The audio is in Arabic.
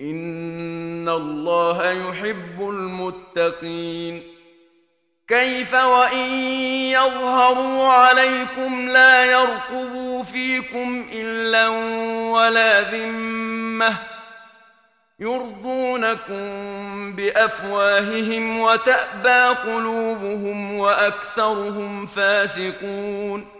ان الله يحب المتقين كيف وان يظهروا عليكم لا يرقبوا فيكم الا ولا ذمه يرضونكم بافواههم وتأبى قلوبهم واكثرهم فاسقون